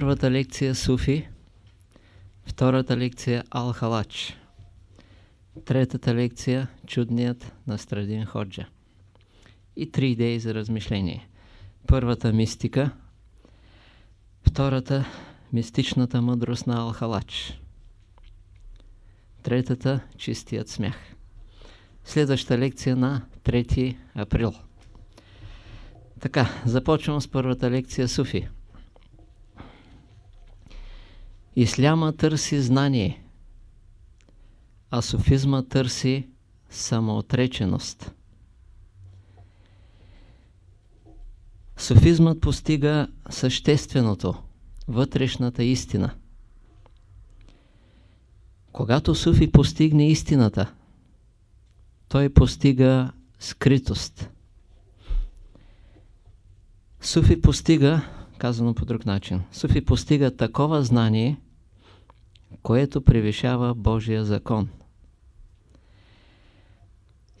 Първата лекция Суфи, втората лекция Ал-Халач, третата лекция Чудният на Страдин Ходжа и три идеи за размишление. Първата мистика, втората мистичната мъдрост на Ал-Халач, третата чистият смях. Следваща лекция на 3 април. Така, започвам с първата лекция Суфи. Исляма търси знание, а суфизма търси самоотреченост. Суфизмът постига същественото, вътрешната истина. Когато Суфи постигне истината, той постига скритост. Суфи постига, казано по друг начин, Суфи постига такова знание, което превишава Божия закон.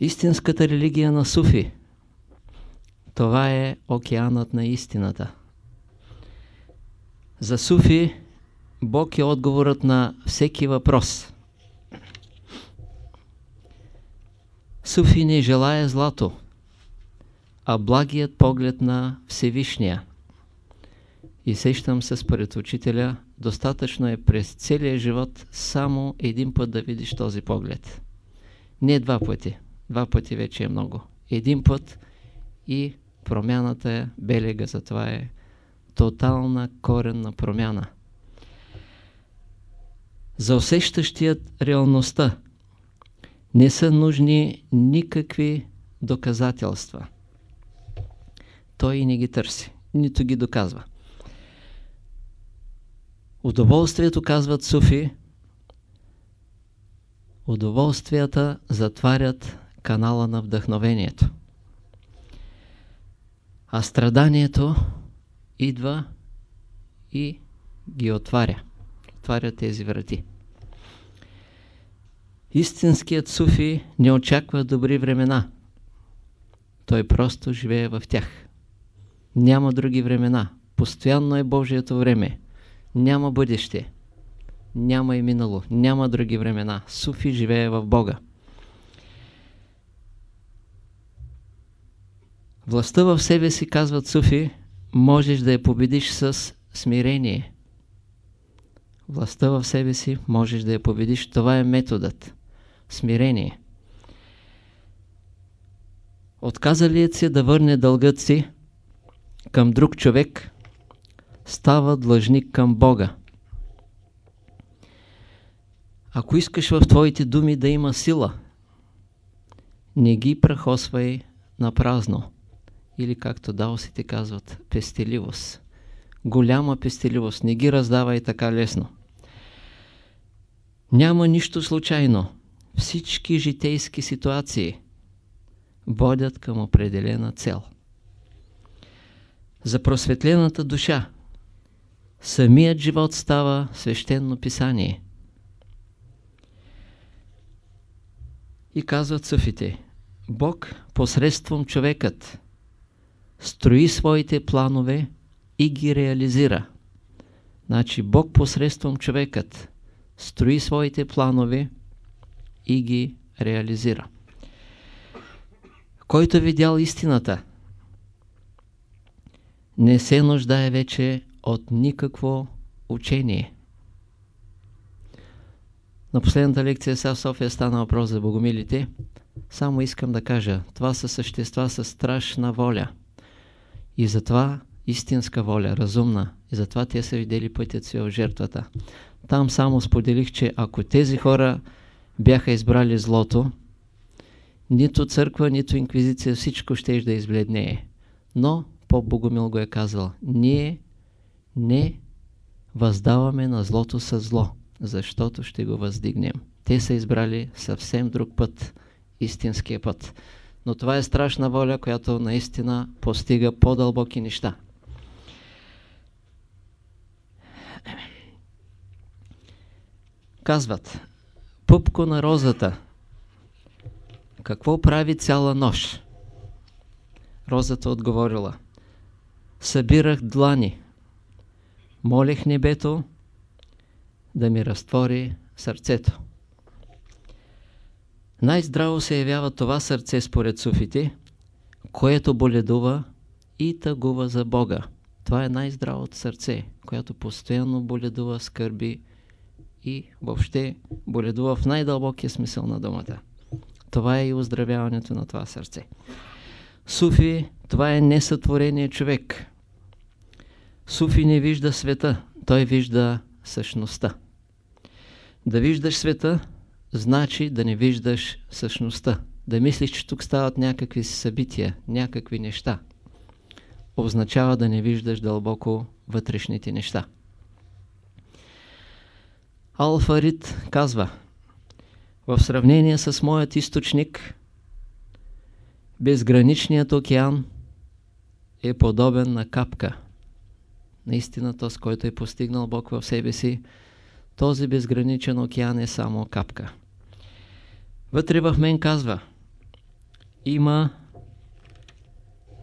Истинската религия на Суфи, това е океанът на истината. За Суфи Бог е отговорът на всеки въпрос. Суфи не желая злато, а благият поглед на Всевишния. И сещам се според учителя, достатъчно е през целия живот само един път да видиш този поглед. Не два пъти. Два пъти вече е много. Един път и промяната е белега, затова е тотална коренна промяна. За усещащият реалността не са нужни никакви доказателства. Той и не ги търси, нито ги доказва. Удоволствието, казват суфи, удоволствията затварят канала на вдъхновението. А страданието идва и ги отваря. Отваря тези врати. Истинският суфи не очаква добри времена. Той просто живее в тях. Няма други времена. Постоянно е Божието време. Няма бъдеще. Няма и минало. Няма други времена. Суфи живее в Бога. Властта в себе си, казват суфи, можеш да я победиш с смирение. Властта в себе си можеш да я победиш. Това е методът. Смирение. Отказалият се да върне дългът си към друг човек, става длъжник към Бога. Ако искаш в твоите думи да има сила, не ги прахосвай на празно. Или както даосите казват, пестеливост. Голяма пестеливост. Не ги раздавай така лесно. Няма нищо случайно. Всички житейски ситуации водят към определена цел. За просветлената душа самият живот става свещено писание. И казват суфите, Бог посредством човекът строи своите планове и ги реализира. Значи Бог посредством човекът строи своите планове и ги реализира. Който е видял истината, не се нуждае вече от никакво учение. На последната лекция сега в София стана въпрос за богомилите. Само искам да кажа, това са същества с страшна воля. И затова истинска воля, разумна. И затова те са видели пътят си в жертвата. Там само споделих, че ако тези хора бяха избрали злото, нито църква, нито инквизиция, всичко ще да избледнее. Но Поп Богомил го е казал, ние не въздаваме на злото с зло, защото ще го въздигнем. Те са избрали съвсем друг път, истинския път. Но това е страшна воля, която наистина постига по-дълбоки неща. Казват, пъпко на розата, какво прави цяла нощ? Розата отговорила, събирах длани, молех небето да ми разтвори сърцето. Най-здраво се явява това сърце според суфите, което боледува и тъгува за Бога. Това е най-здравото сърце, което постоянно боледува, скърби и въобще боледува в най-дълбокия смисъл на думата. Това е и оздравяването на това сърце. Суфи, това е несътворение човек. Суфи не вижда света, той вижда същността. Да виждаш света, значи да не виждаш същността. Да мислиш, че тук стават някакви събития, някакви неща. Означава да не виждаш дълбоко вътрешните неща. Алфарит казва, в сравнение с моят източник, безграничният океан е подобен на капка. Наистина, този, който е постигнал Бог в себе си, този безграничен океан е само капка. Вътре в мен казва, има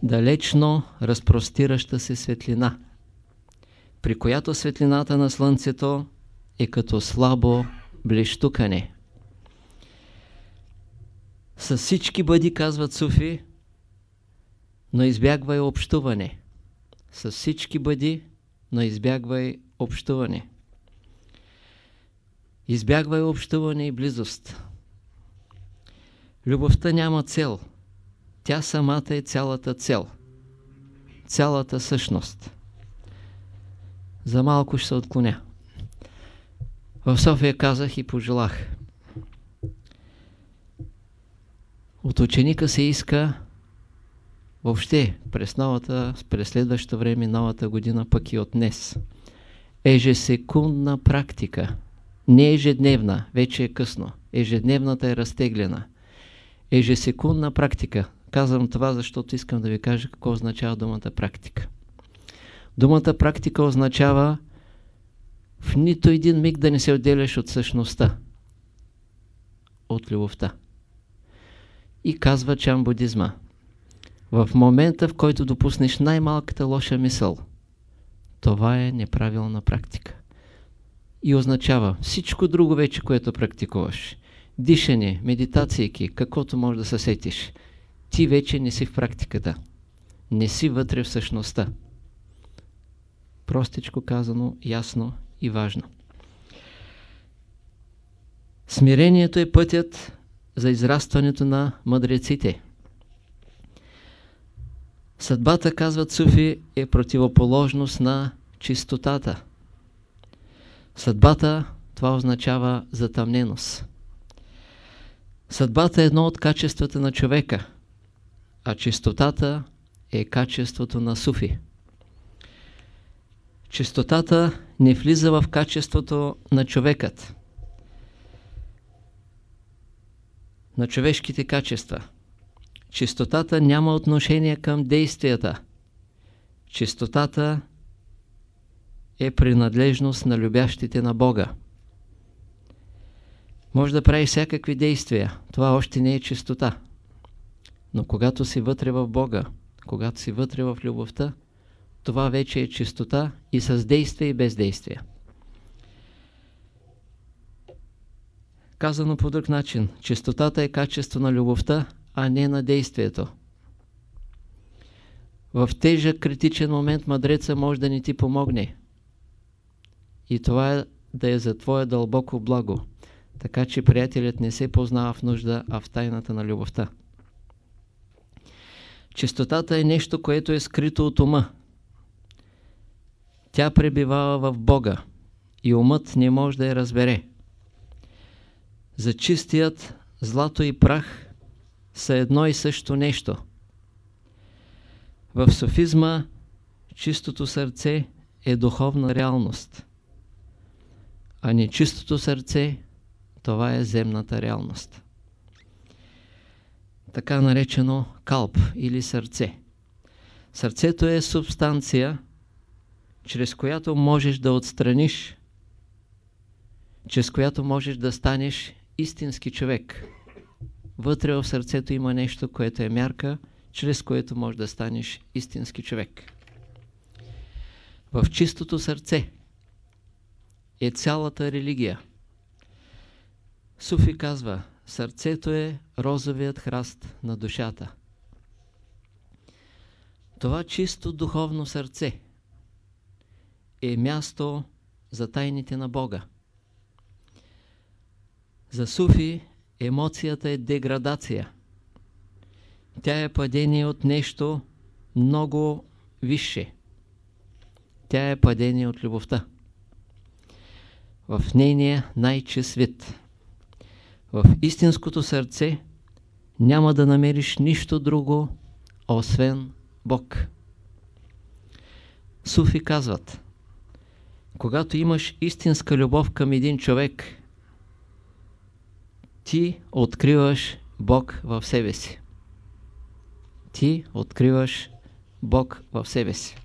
далечно разпростираща се светлина, при която светлината на Слънцето е като слабо блещукане. С всички бъди, казват суфи, но избягвай общуване. С всички бъди, но избягвай общуване. Избягвай общуване и близост. Любовта няма цел. Тя самата е цялата цел. Цялата същност. За малко ще се отклоня. В София казах и пожелах. От ученика се иска въобще през новата, през следващото време, новата година, пък и от днес. Ежесекундна практика. Не ежедневна, вече е късно. Ежедневната е разтеглена. Ежесекундна практика. Казвам това, защото искам да ви кажа какво означава думата практика. Думата практика означава в нито един миг да не се отделяш от същността, от любовта. И казва Чан будизма. В момента, в който допуснеш най-малката лоша мисъл, това е неправилна практика. И означава всичко друго вече, което практикуваш. Дишане, медитацийки, каквото може да се сетиш. Ти вече не си в практиката. Не си вътре в същността. Простичко казано, ясно и важно. Смирението е пътят за израстването на мъдреците. Съдбата, казват суфи, е противоположност на чистотата. Съдбата, това означава затъмненост. Съдбата е едно от качествата на човека, а чистотата е качеството на суфи. Чистотата не влиза в качеството на човекът, на човешките качества. Чистотата няма отношение към действията. Чистотата е принадлежност на любящите на Бога. Може да прави всякакви действия. Това още не е чистота. Но когато си вътре в Бога, когато си вътре в любовта, това вече е чистота и с действие и без действие. Казано по друг начин, чистотата е качество на любовта, а не на действието. В тежък критичен момент мъдреца може да ни ти помогне. И това е да е за твое дълбоко благо. Така че приятелят не се познава в нужда, а в тайната на любовта. Чистотата е нещо, което е скрито от ума. Тя пребивава в Бога и умът не може да я разбере. За чистият злато и прах са едно и също нещо. В софизма чистото сърце е духовна реалност, а нечистото сърце това е земната реалност. Така наречено калп или сърце. Сърцето е субстанция, чрез която можеш да отстраниш, чрез която можеш да станеш истински човек. Вътре в сърцето има нещо, което е мярка, чрез което можеш да станеш истински човек. В чистото сърце, е цялата религия. Суфи казва, сърцето е розовият храст на душата. Това чисто духовно сърце е място за тайните на Бога. За суфи емоцията е деградация. Тя е падение от нещо много висше. Тя е падение от любовта. В нейния най-чист вид. В истинското сърце няма да намериш нищо друго, освен Бог. Суфи казват, когато имаш истинска любов към един човек, ти откриваш Бог в себе си. Ти откриваш Бог в себе си.